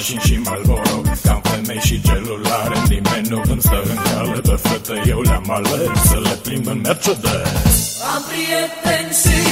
mașini și malboro Cam femei și celulare Nimeni nu îmi stă în cală fete eu le-am ales Să le plimb în Mercedes. Am prieteni și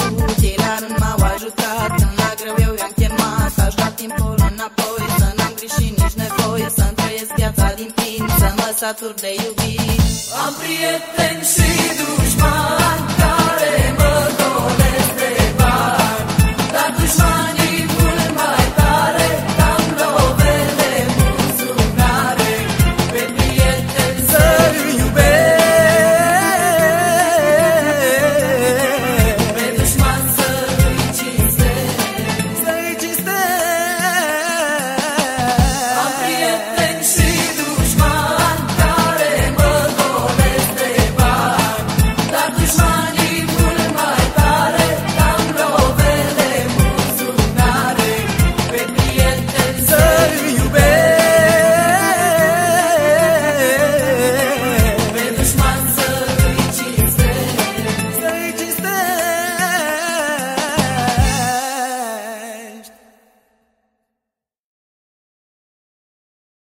ce mi-au cerut Ei la rând m-au ajutat, când la greu eu i-am chemat. Aș da timpul înapoi, să n-am greșit nici nevoie Să-mi trăiesc viața din plin, să mă satur de iubit. Am prieteni și dușmani